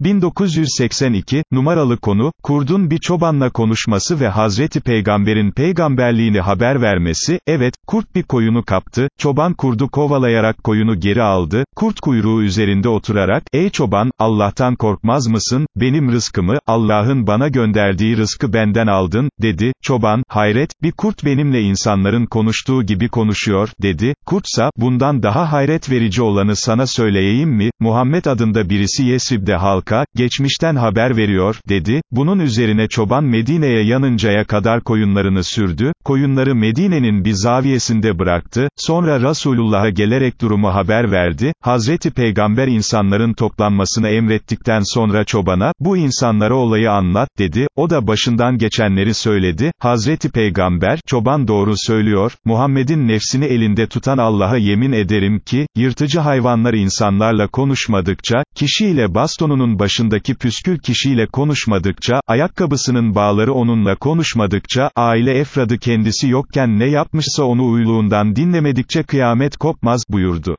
1982, numaralı konu, kurdun bir çobanla konuşması ve Hazreti Peygamber'in peygamberliğini haber vermesi, evet, kurt bir koyunu kaptı, çoban kurdu kovalayarak koyunu geri aldı, kurt kuyruğu üzerinde oturarak, ey çoban, Allah'tan korkmaz mısın, benim rızkımı, Allah'ın bana gönderdiği rızkı benden aldın, dedi, çoban, hayret, bir kurt benimle insanların konuştuğu gibi konuşuyor, dedi, kurtsa, bundan daha hayret verici olanı sana söyleyeyim mi, Muhammed adında birisi Yesrib'de halka, geçmişten haber veriyor, dedi, bunun üzerine çoban Medine'ye yanıncaya kadar koyunlarını sürdü, koyunları Medine'nin bir zaviyesinde bıraktı, sonra Resulullah'a gelerek durumu haber verdi, Hazreti Peygamber insanların toplanmasını emrettikten sonra çobana, bu insanlara olayı anlat, dedi, o da başından geçenleri söyledi, Hazreti Peygamber, çoban doğru söylüyor, Muhammed'in nefsini elinde tutan Allah'a yemin ederim ki, yırtıcı hayvanlar insanlarla konuşmadıkça, kişiyle bastonunun başındaki püskül kişiyle konuşmadıkça, ayakkabısının bağları onunla konuşmadıkça, aile efradı kendisi yokken ne yapmışsa onu uyluğundan dinlemedikçe kıyamet kopmaz, buyurdu.